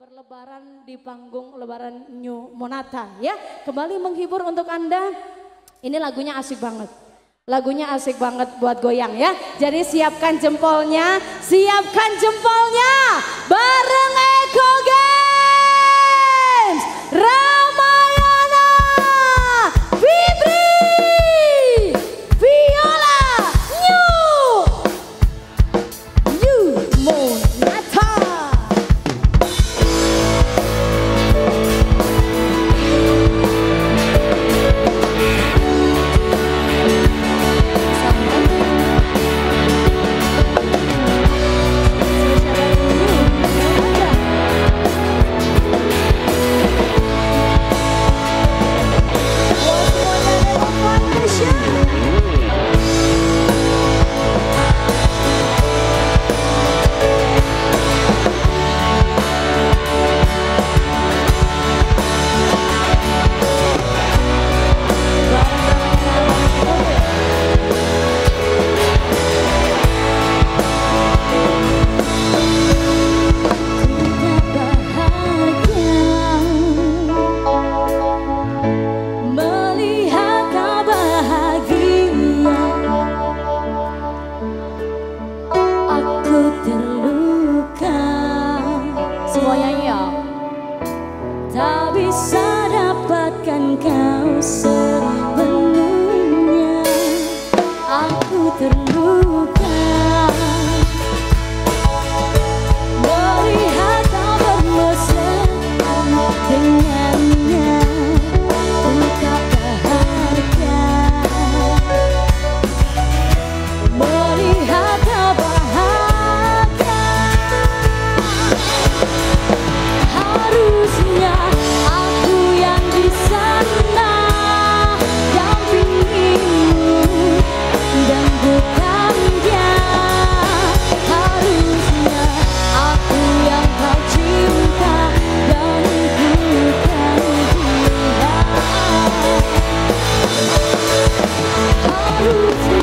berlebaran di panggung lebaran New Monata ya. Kembali menghibur untuk Anda. Ini lagunya asik banget. Lagunya asik banget buat goyang ya. Jadi siapkan jempolnya, siapkan jempolnya bareng Eko Tak bisa dapatkan kau sepenuhnya. Aku terluka two, three.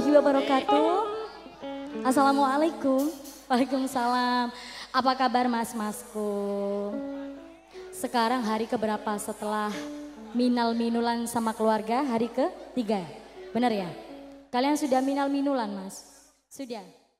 warahmatullahi wabarakatuh. Assalamualaikum. Waalaikumsalam. Apa kabar mas-masku? Sekarang hari keberapa setelah minal minulan sama keluarga? Hari ke tiga. Benar ya? Kalian sudah minal minulan mas? Sudah.